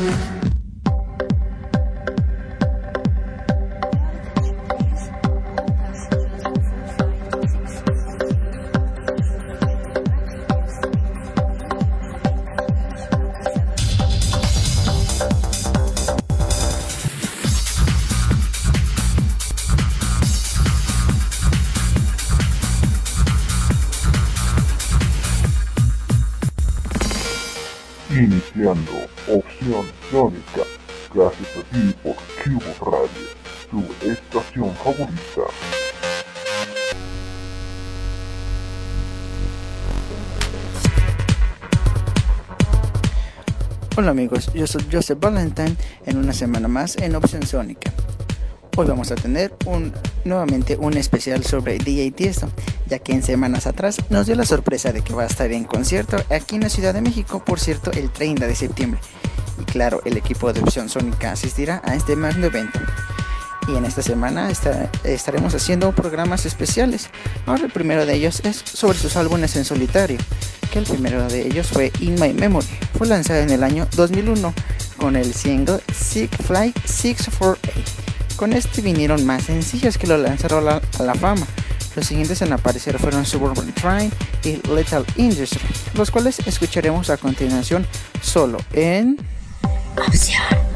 Mm-hmm. Hola amigos, yo soy Joseph Valentine en una semana más en Opción Sónica. Hoy vamos a tener un, nuevamente un especial sobre DJ Tiesto, ya que en semanas atrás nos dio la sorpresa de que va a estar en concierto aquí en la Ciudad de México, por cierto, el 30 de septiembre. Y claro, el equipo de Opción Sónica asistirá a este magno evento. Y en esta semana estaremos haciendo programas especiales. Ahora el primero de ellos es sobre sus álbumes en solitario que el primero de ellos fue In My Memory. Fue lanzado en el año 2001 con el single Sick Fly 648. Con este vinieron más sencillos que lo lanzaron a la, fama. Los siguientes en aparecer fueron Suburban Train y Lethal Industry, los cuales escucharemos a continuación solo en... Opción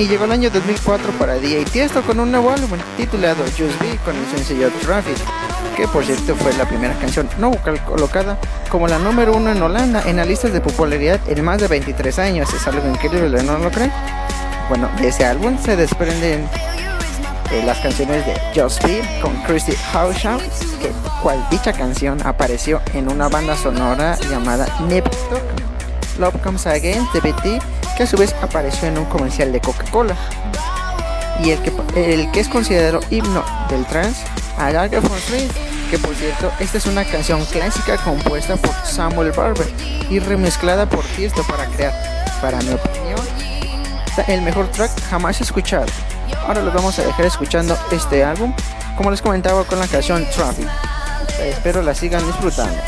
Y llegó el año 2004 para D.A. Tiesto con un nuevo álbum titulado Just Be con el sencillo Traffic, que por cierto fue la primera canción no vocal colocada como la número uno en Holanda en las listas de popularidad en más de 23 años. Es algo increíble, ¿no lo creen? Bueno, de ese álbum se desprenden eh, las canciones de Just Be con Christy Haushaw, que cual dicha canción apareció en una banda sonora llamada Nip Love Comes Again de BT, que a su vez apareció en un comercial de Coca-Cola. Y el que, el que es considerado himno del trance, A Darker for que por cierto, esta es una canción clásica compuesta por Samuel Barber y remezclada por Tiesto para crear, para mi opinión, el mejor track jamás escuchado. Ahora los vamos a dejar escuchando este álbum, como les comentaba con la canción Traffic. Espero la sigan disfrutando.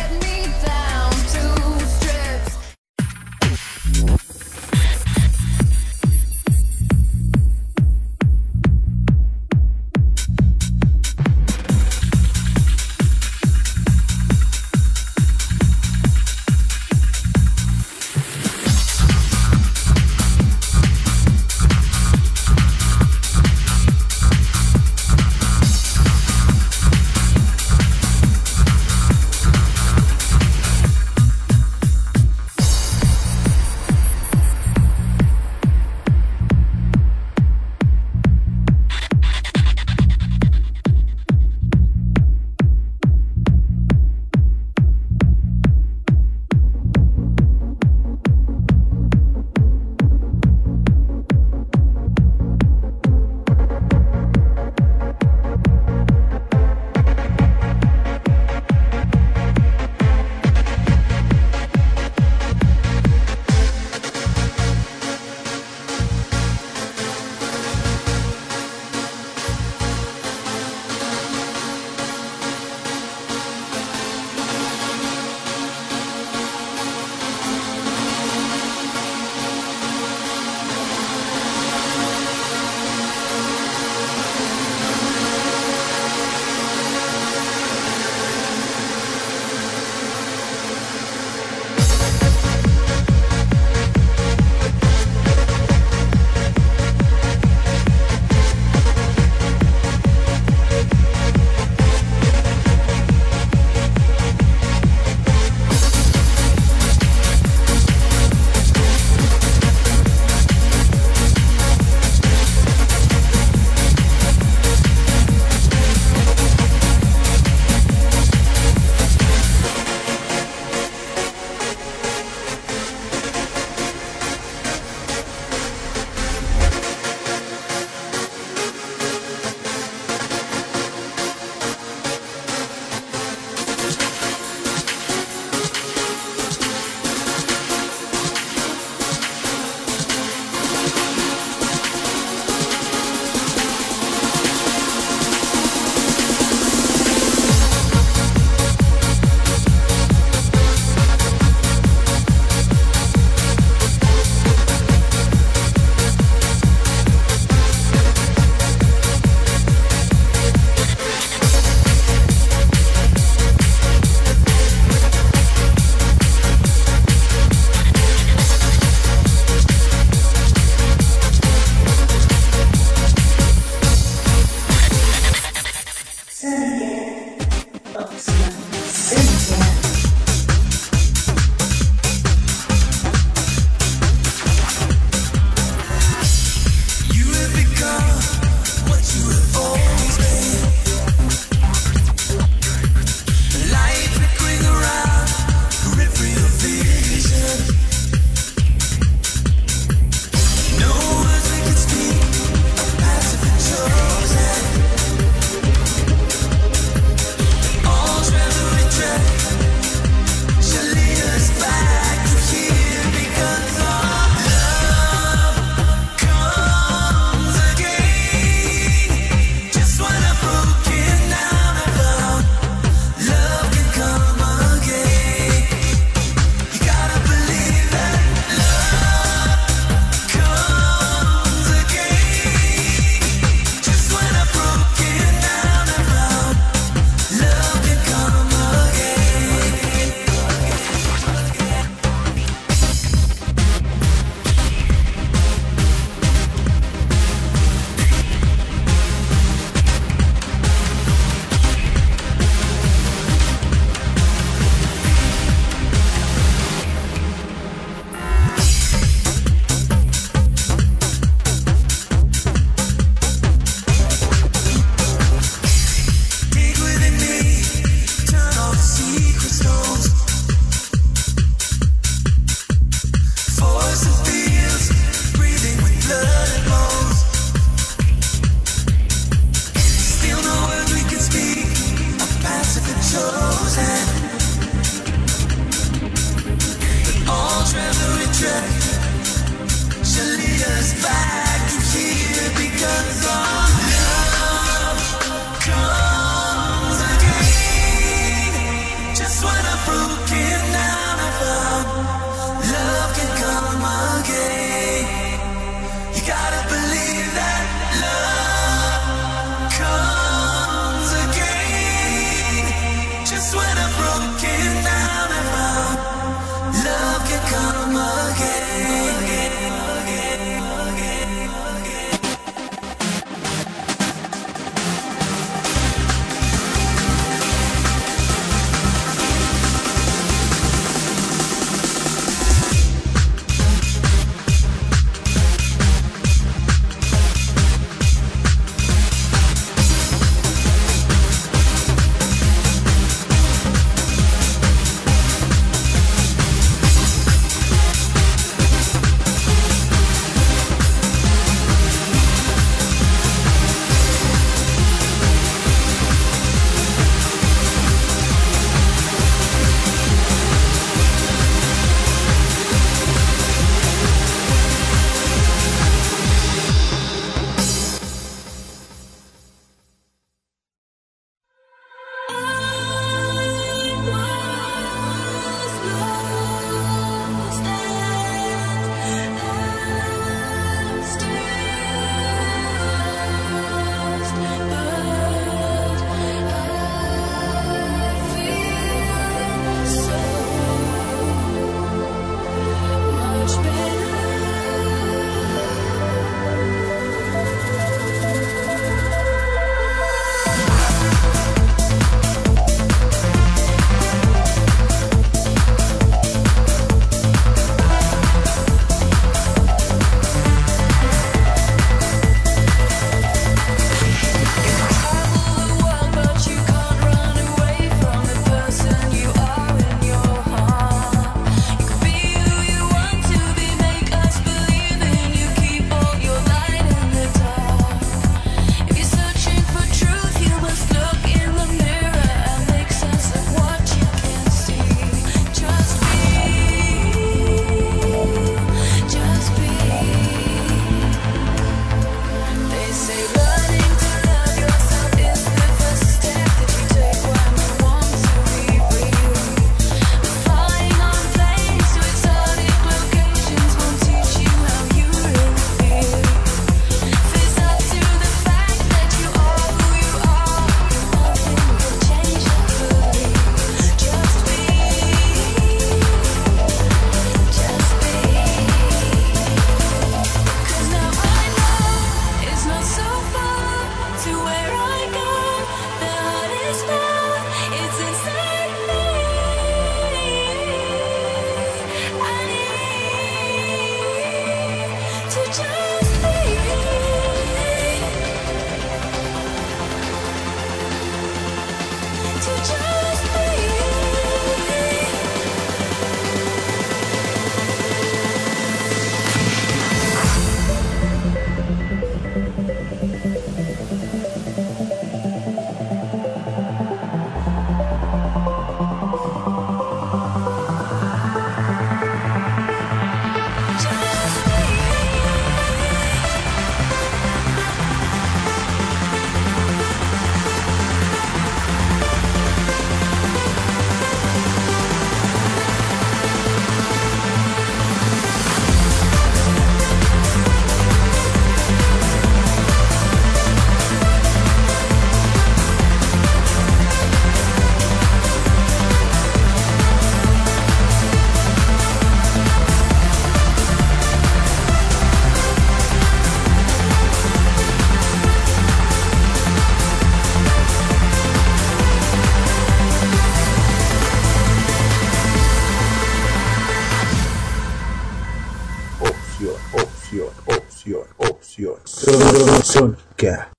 Produção Cast.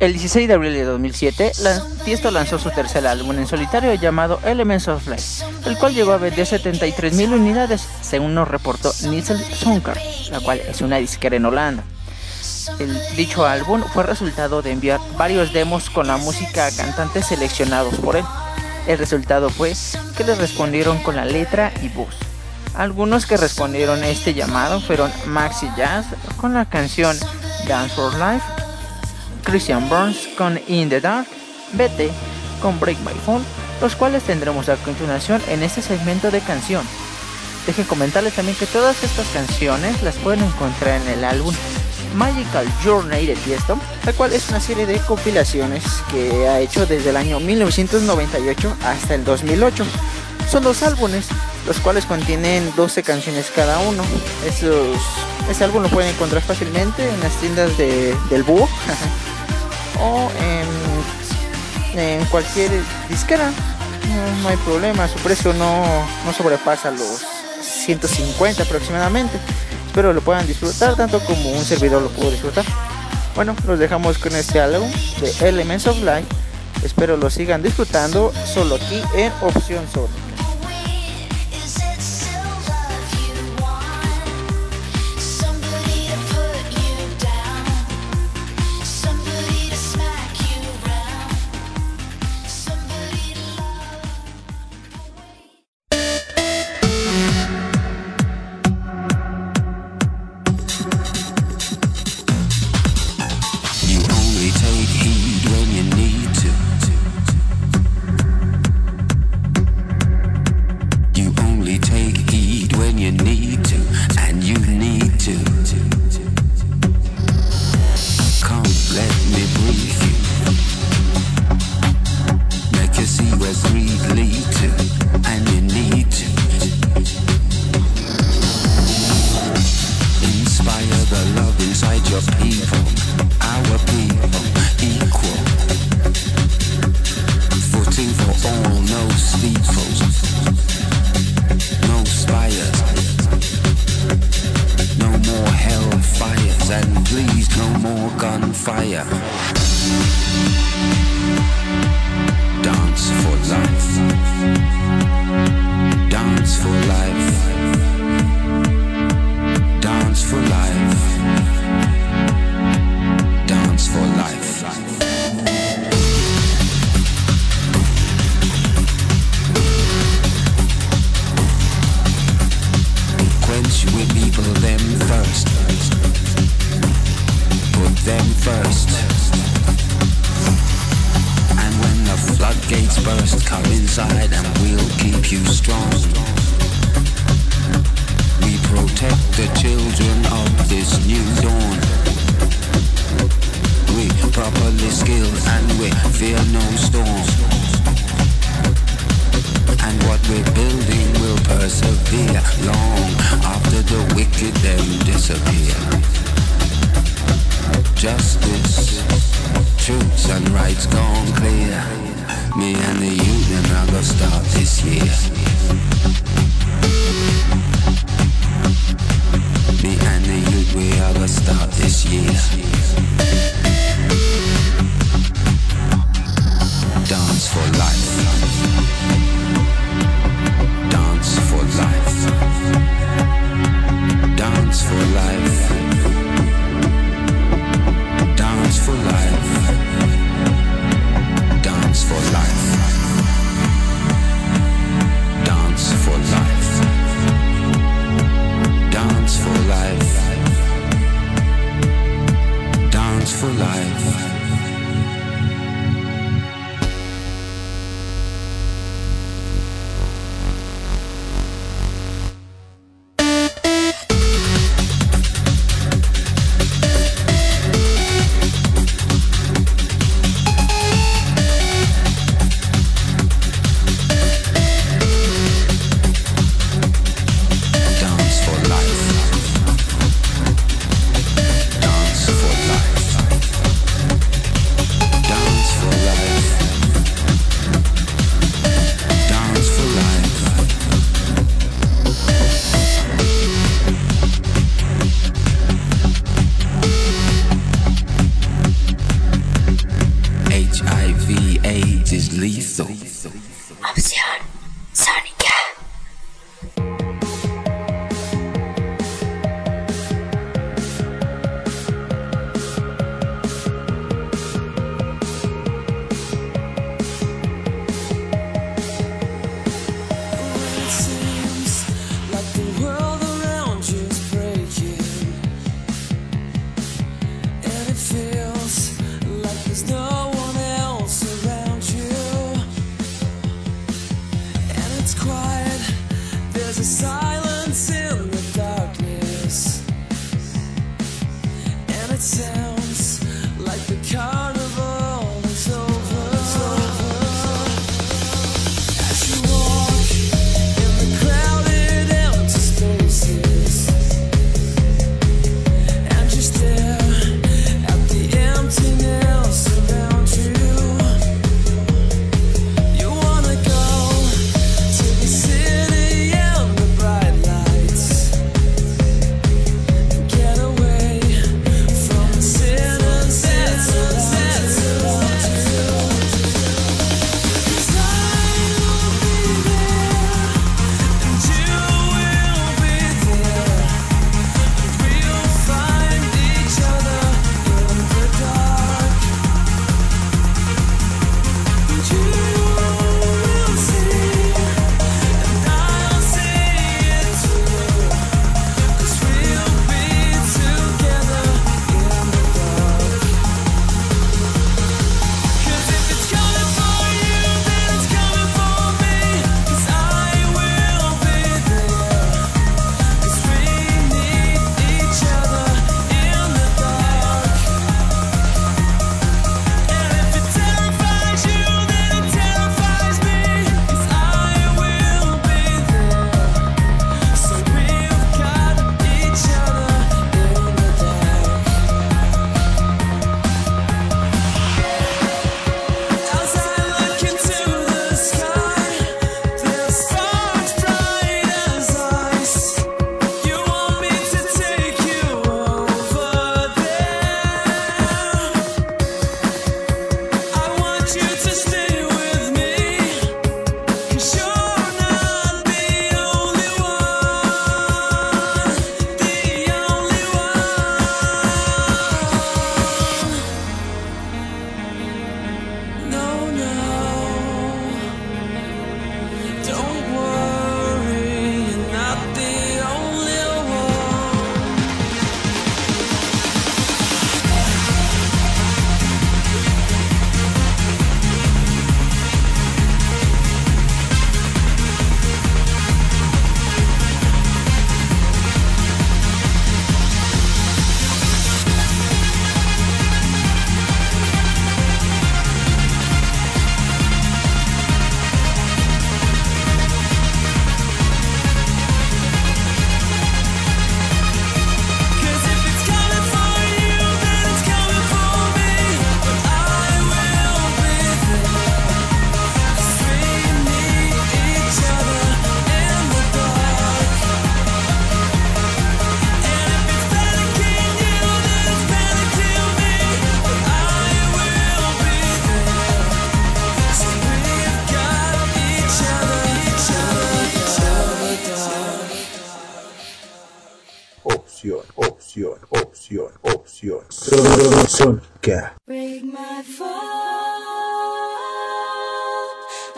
El 16 de abril de 2007, Tiesto lanzó su tercer álbum en solitario llamado Elements of Life, el cual llegó a vender 73.000 unidades, según nos reportó Nissel Sonkar, la cual es una disquera en Holanda. El dicho álbum fue resultado de enviar varios demos con la música a cantantes seleccionados por él. El resultado fue que le respondieron con la letra y voz. Algunos que respondieron a este llamado fueron Maxi Jazz con la canción Dance for Life Christian Burns con In the Dark, BT con Break My Phone, los cuales tendremos a continuación en este segmento de canción. Dejen comentarles también que todas estas canciones las pueden encontrar en el álbum Magical Journey de Tiesto, la cual es una serie de compilaciones que ha hecho desde el año 1998 hasta el 2008. Son dos álbumes, los cuales contienen 12 canciones cada uno. Esos, ese álbum lo pueden encontrar fácilmente en las tiendas de, del búho o en, cualquier disquera. No, hay problema, su precio no, no sobrepasa los 150 aproximadamente. Espero lo puedan disfrutar tanto como un servidor lo pudo disfrutar. Bueno, los dejamos con este álbum de Elements of Life. Espero lo sigan disfrutando solo aquí en Opción Sónica.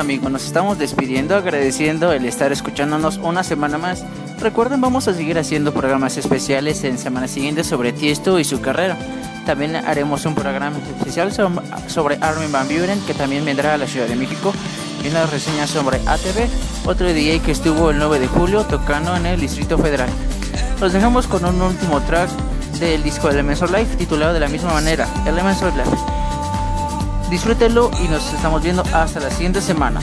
bueno amigos, nos estamos despidiendo agradeciendo el estar escuchándonos una semana más. Recuerden, vamos a seguir haciendo programas especiales en semanas siguientes sobre Tiesto y su carrera. También haremos un programa especial sobre Armin Van Buren, que también vendrá a la Ciudad de México, y una reseña sobre ATV, otro DJ que estuvo el 9 de julio tocando en el Distrito Federal. Los dejamos con un último track del disco Elements of Life titulado de la misma manera, Elements of Life. Disfrútenlo y nos estamos viendo hasta la siguiente semana.